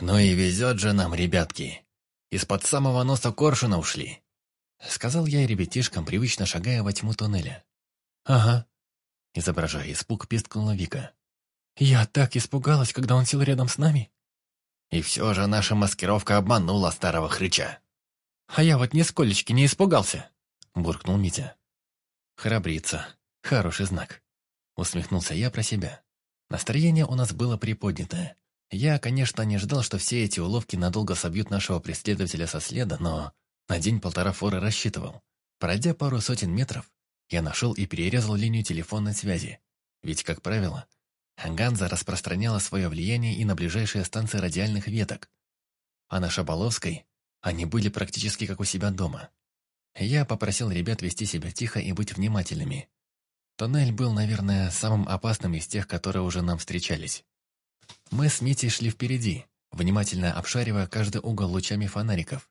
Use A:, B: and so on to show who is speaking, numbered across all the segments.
A: «Ну и везет же нам, ребятки. Из-под самого носа коршуна ушли», — сказал я ребятишкам, привычно шагая во тьму туннеля.
B: «Ага», —
A: изображая испуг, пискнула Вика.
B: «Я так испугалась, когда он сел рядом с нами».
A: И все же наша маскировка обманула старого хрыча.
B: «А я вот нисколечки не испугался», —
A: буркнул Митя. «Храбриться. Хороший знак». Усмехнулся я про себя. Настроение у нас было приподнятое. Я, конечно, не ждал, что все эти уловки надолго собьют нашего преследователя со следа, но на день-полтора форы рассчитывал. Пройдя пару сотен метров, я нашел и перерезал линию телефонной связи. Ведь, как правило, Ганза распространяла свое влияние и на ближайшие станции радиальных веток. А на Шаболовской они были практически как у себя дома. Я попросил ребят вести себя тихо и быть внимательными. Тоннель был, наверное, самым опасным из тех, которые уже нам встречались. Мы с Митей шли впереди, внимательно обшаривая каждый угол лучами фонариков.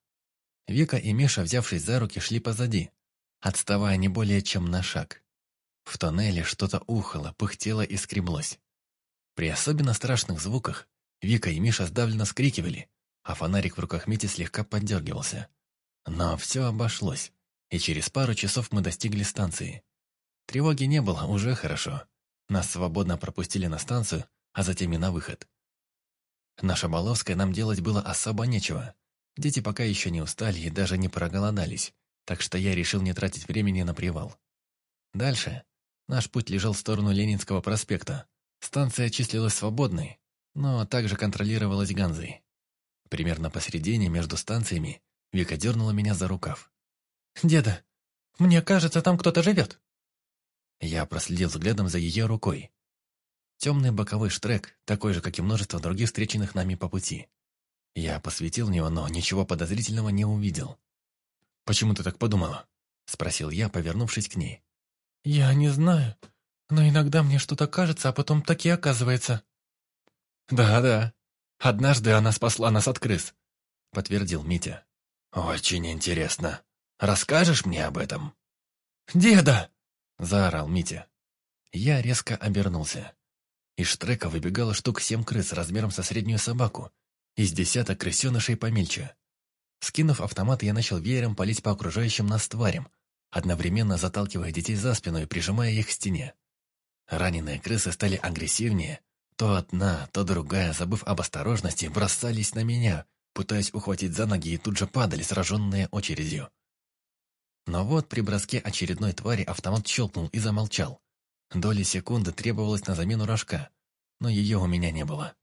A: Вика и Миша, взявшись за руки, шли позади, отставая не более чем на шаг. В тоннеле что-то ухало, пыхтело и скреблось. При особенно страшных звуках Вика и Миша сдавленно скрикивали, а фонарик в руках Мити слегка поддергивался. Но все обошлось, и через пару часов мы достигли станции. Тревоги не было, уже хорошо. Нас свободно пропустили на станцию, а затем и на выход. На Шаболовской нам делать было особо нечего. Дети пока еще не устали и даже не проголодались, так что я решил не тратить времени на привал. Дальше наш путь лежал в сторону Ленинского проспекта. Станция числилась свободной, но также контролировалась Ганзой. Примерно посередине между станциями Вика дернула меня за рукав.
B: «Деда, мне кажется, там кто-то живет».
A: Я проследил взглядом за ее рукой. Темный боковой штрек, такой же, как и множество других встреченных нами по пути. Я посветил в него, но ничего подозрительного не увидел. «Почему ты так подумала?» — спросил я, повернувшись к ней.
B: «Я не знаю, но иногда мне что-то кажется, а потом так и оказывается».
A: «Да-да, однажды она спасла нас от крыс», — подтвердил Митя. «Очень интересно. Расскажешь мне об этом?»
B: «Деда!»
A: — заорал Митя. Я резко обернулся. Из штрека выбегало штук семь крыс размером со среднюю собаку, из десяток крысенышей помельче. Скинув автомат, я начал веером палить по окружающим нас тварям, одновременно заталкивая детей за спину и прижимая их к стене. Раненые крысы стали агрессивнее. То одна, то другая, забыв об осторожности, бросались на меня, пытаясь ухватить за ноги и тут же падали, сраженные очередью. Но вот при броске очередной твари автомат щелкнул и замолчал. Доли секунды требовалось на замену рожка, но ее у меня не было.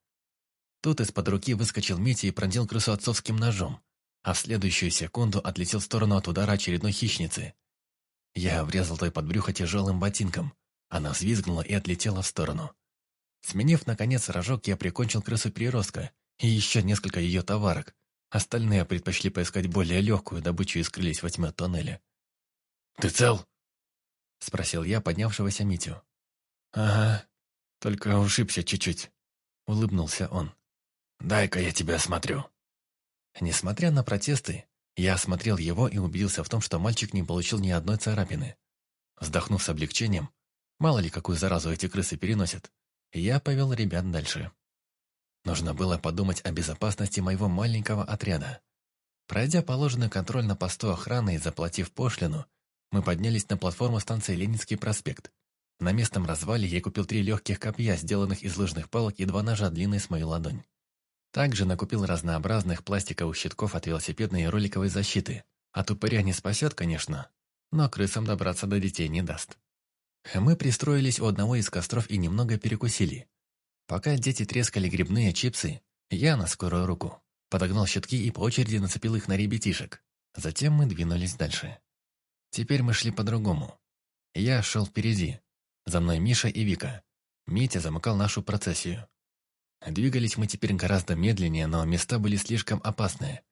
A: Тут из-под руки выскочил Митя и пронзил крысу отцовским ножом, а в следующую секунду отлетел в сторону от удара очередной хищницы. Я врезал той под брюхо тяжелым ботинком. Она взвизгнула и отлетела в сторону. Сменив, наконец, рожок, я прикончил крысу-переростка и еще несколько ее товарок. Остальные предпочли поискать более легкую добычу и скрылись во тьме тоннеля.
B: «Ты цел?»
A: — спросил я поднявшегося Митю.
B: «Ага, только ушибся чуть-чуть», — улыбнулся он.
A: «Дай-ка я тебя осмотрю». Несмотря на протесты, я осмотрел его и убедился в том, что мальчик не получил ни одной царапины. Вздохнув с облегчением, мало ли какую заразу эти крысы переносят, я повел ребят дальше. Нужно было подумать о безопасности моего маленького отряда. Пройдя положенный контроль на посту охраны и заплатив пошлину, мы поднялись на платформу станции Ленинский проспект. На местном развале я купил три легких копья, сделанных из лыжных палок и два ножа длиной с мою ладонь. Также накупил разнообразных пластиковых щитков от велосипедной и роликовой защиты. От упыря не спасет, конечно, но крысам добраться до детей не даст. Мы пристроились у одного из костров и немного перекусили. Пока дети трескали грибные чипсы, я на скорую руку подогнал щитки и по очереди нацепил их на ребятишек. Затем мы двинулись дальше. Теперь мы шли по-другому. Я шел впереди. За мной Миша и Вика. Митя замыкал нашу процессию. Двигались мы теперь гораздо медленнее, но места были слишком опасные.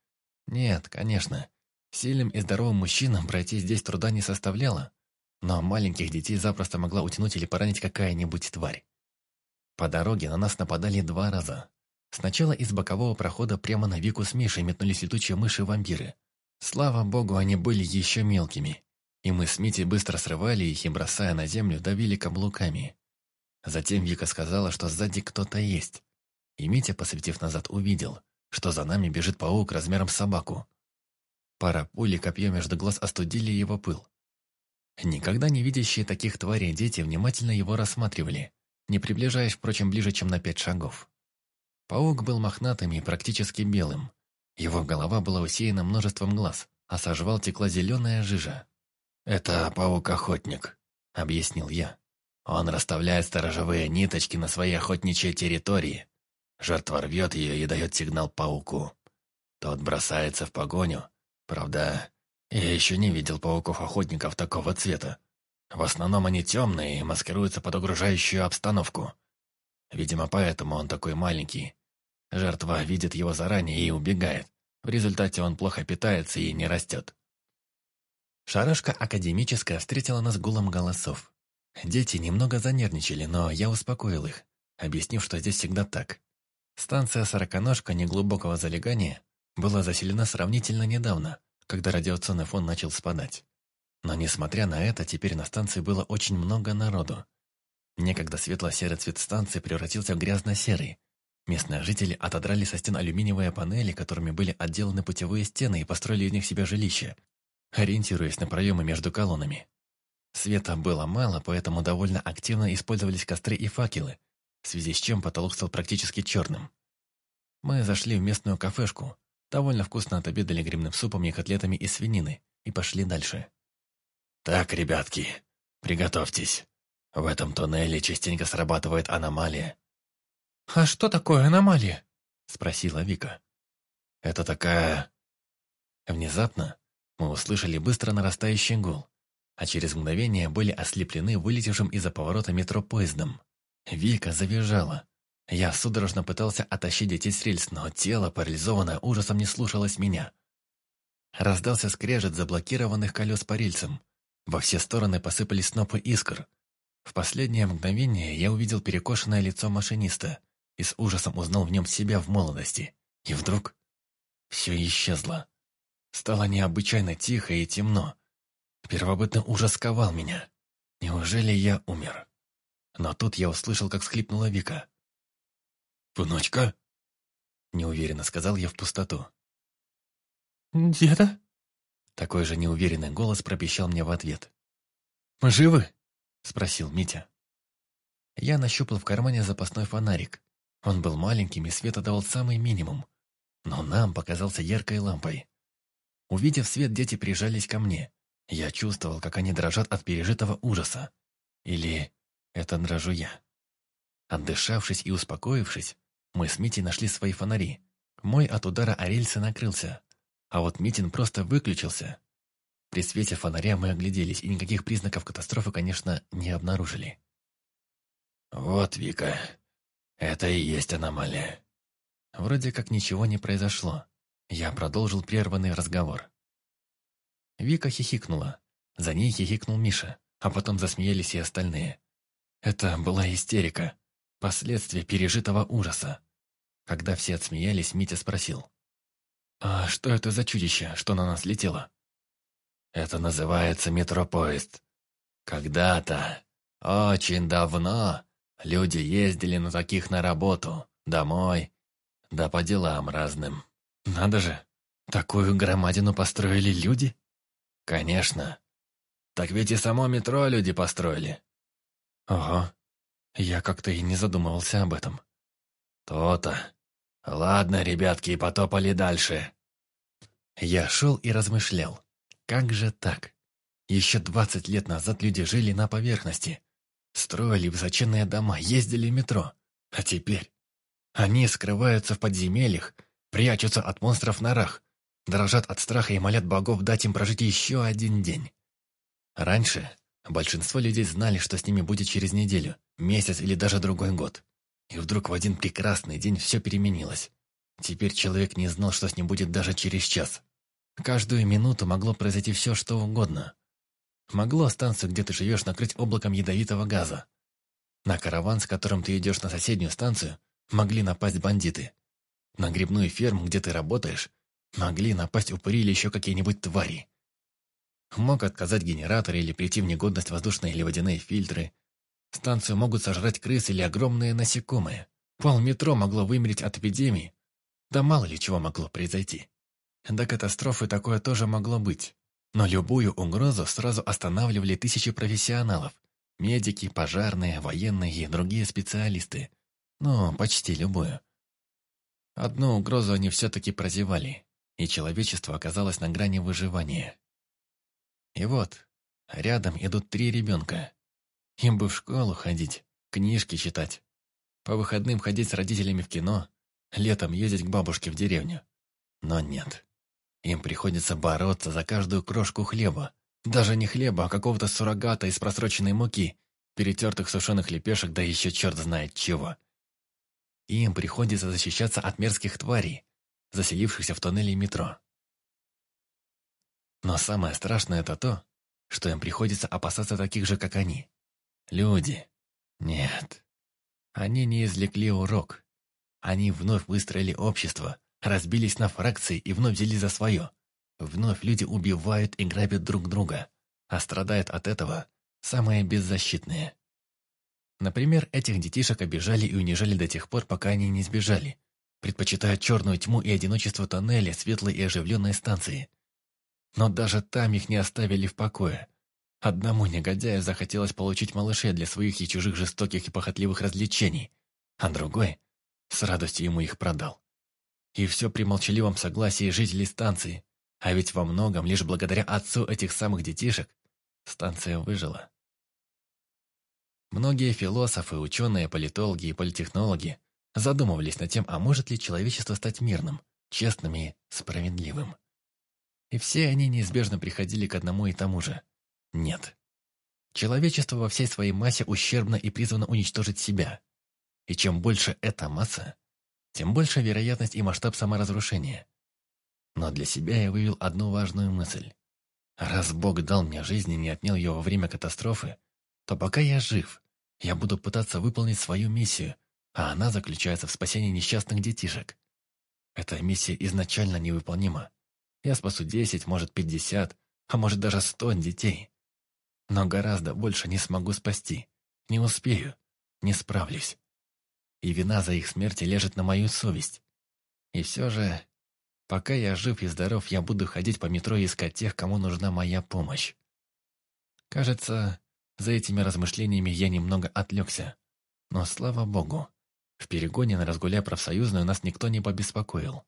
A: Нет, конечно, сильным и здоровым мужчинам пройти здесь труда не составляло, но маленьких детей запросто могла утянуть или поранить какая-нибудь тварь. По дороге на нас нападали два раза. Сначала из бокового прохода прямо на Вику с Мишей метнулись летучие мыши-вампиры. Слава богу, они были еще мелкими и мы с Митей быстро срывали их и, бросая на землю, давили каблуками. Затем Вика сказала, что сзади кто-то есть. И Митя, посветив назад, увидел, что за нами бежит паук размером с собаку. Пара пули копье между глаз остудили его пыл. Никогда не видящие таких тварей дети внимательно его рассматривали, не приближаясь, впрочем, ближе, чем на пять шагов. Паук был мохнатым и практически белым. Его голова была усеяна множеством глаз, а со текла зеленая жижа. «Это паук-охотник», — объяснил я. «Он расставляет сторожевые ниточки на своей охотничьей территории. Жертва рвет ее и дает сигнал пауку. Тот бросается в погоню. Правда, я еще не видел пауков-охотников такого цвета. В основном они темные и маскируются под угрожающую обстановку. Видимо, поэтому он такой маленький. Жертва видит его заранее и убегает. В результате он плохо питается и не растет. Шарашка академическая встретила нас гулом голосов. Дети немного занервничали, но я успокоил их, объяснив, что здесь всегда так. Станция «Сороконожка» неглубокого залегания была заселена сравнительно недавно, когда радиационный фон начал спадать. Но несмотря на это, теперь на станции было очень много народу. Некогда светло-серый цвет станции превратился в грязно-серый. Местные жители отодрали со стен алюминиевые панели, которыми были отделаны путевые стены и построили из них себе жилище, ориентируясь на проемы между колоннами. Света было мало, поэтому довольно активно использовались костры и факелы, в связи с чем потолок стал практически черным. Мы зашли в местную кафешку, довольно вкусно отобедали грибным супом и котлетами из свинины, и пошли дальше. «Так, ребятки, приготовьтесь. В этом туннеле частенько срабатывает аномалия».
B: «А что такое аномалия?»
A: — спросила Вика. «Это такая...» Внезапно мы услышали быстро нарастающий гул, а через мгновение были ослеплены вылетевшим из-за поворота метро поездом. Вика завизжала. Я судорожно пытался оттащить детей с рельс, но тело, парализованное ужасом, не слушалось меня. Раздался скрежет заблокированных колес по рельсам. Во все стороны посыпались снопы искр. В последнее мгновение я увидел перекошенное лицо машиниста и с ужасом узнал в нем себя в молодости. И вдруг все исчезло. Стало необычайно тихо и темно. Первобытный ужас ковал меня. Неужели я умер? Но тут я услышал, как схлипнула Вика. «Внучка?» Неуверенно сказал я в пустоту.
B: «Деда?»
A: Такой же неуверенный голос пропищал мне в ответ. «Мы живы?» Спросил Митя. Я нащупал в кармане запасной фонарик. Он был маленьким и света давал самый минимум. Но нам показался яркой лампой. Увидев свет, дети прижались ко мне. Я чувствовал, как они дрожат от пережитого ужаса. Или это дрожу я. Отдышавшись и успокоившись, мы с Митей нашли свои фонари. Мой от удара о рельсы накрылся, а вот Митин просто выключился. При свете фонаря мы огляделись, и никаких признаков катастрофы, конечно, не обнаружили. «Вот, Вика, это и есть аномалия». Вроде как ничего не произошло. Я продолжил прерванный разговор. Вика хихикнула. За ней хихикнул Миша, а потом засмеялись и остальные. Это была истерика, последствия пережитого ужаса. Когда все отсмеялись, Митя спросил. «А что это за чудище, что на нас летело?» «Это называется метропоезд. Когда-то, очень давно, люди ездили на таких на работу, домой, да по делам разным. Надо же, такую громадину построили люди?» «Конечно. Так ведь и само метро люди построили. Ага. Я как-то и не задумывался об этом. То-то. Ладно, ребятки, потопали дальше. Я шел и размышлял. Как же так? Еще двадцать лет назад люди жили на поверхности. Строили высоченные дома, ездили в метро. А теперь? Они скрываются в подземельях, прячутся от монстров в норах, дрожат от страха и молят богов дать им прожить еще один день. Раньше Большинство людей знали, что с ними будет через неделю, месяц или даже другой год. И вдруг в один прекрасный день все переменилось. Теперь человек не знал, что с ним будет даже через час. Каждую минуту могло произойти все, что угодно. Могло станцию, где ты живешь, накрыть облаком ядовитого газа. На караван, с которым ты идешь на соседнюю станцию, могли напасть бандиты. На грибную ферму, где ты работаешь, могли напасть упыри или еще какие-нибудь твари. Мог отказать генератор или прийти в негодность воздушные или водяные фильтры. Станцию могут сожрать крысы или огромные насекомые. Пол метро могло вымереть от эпидемии. Да мало ли чего могло произойти. До катастрофы такое тоже могло быть. Но любую угрозу сразу останавливали тысячи профессионалов. Медики, пожарные, военные и другие специалисты. Ну, почти любую. Одну угрозу они все-таки прозевали, и человечество оказалось на грани выживания. И вот, рядом идут три ребенка. Им бы в школу ходить, книжки читать, по выходным ходить с родителями в кино, летом ездить к бабушке в деревню. Но нет. Им приходится бороться за каждую крошку хлеба. Даже не хлеба, а какого-то суррогата из просроченной муки, перетертых сушеных лепешек, да еще черт знает чего. Им приходится защищаться от мерзких тварей, заселившихся в тоннели метро. Но самое страшное это то, что им приходится опасаться таких же, как они. Люди. Нет. Они не извлекли урок. Они вновь выстроили общество, разбились на фракции и вновь взяли за свое. Вновь люди убивают и грабят друг друга, а страдают от этого самые беззащитные. Например, этих детишек обижали и унижали до тех пор, пока они не сбежали, предпочитая черную тьму и одиночество тоннеля светлой и оживленной станции. Но даже там их не оставили в покое. Одному негодяю захотелось получить малышей для своих и чужих жестоких и похотливых развлечений, а другой с радостью ему их продал. И все при молчаливом согласии жителей станции, а ведь во многом лишь благодаря отцу этих самых детишек станция выжила. Многие философы, ученые, политологи и политехнологи задумывались над тем, а может ли человечество стать мирным, честным и справедливым. И все они неизбежно приходили к одному и тому же. Нет. Человечество во всей своей массе ущербно и призвано уничтожить себя. И чем больше эта масса, тем больше вероятность и масштаб саморазрушения. Но для себя я вывел одну важную мысль. Раз Бог дал мне жизнь и не отнял ее во время катастрофы, то пока я жив, я буду пытаться выполнить свою миссию, а она заключается в спасении несчастных детишек. Эта миссия изначально невыполнима. Я спасу 10, может 50, а может даже 100 детей. Но гораздо больше не смогу спасти. Не успею, не справлюсь. И вина за их смерти лежит на мою совесть. И все же, пока я жив и здоров, я буду ходить по метро и искать тех, кому нужна моя помощь. Кажется, за этими размышлениями я немного отвлекся. Но слава богу, в перегоне на разгуля профсоюзную нас никто не побеспокоил.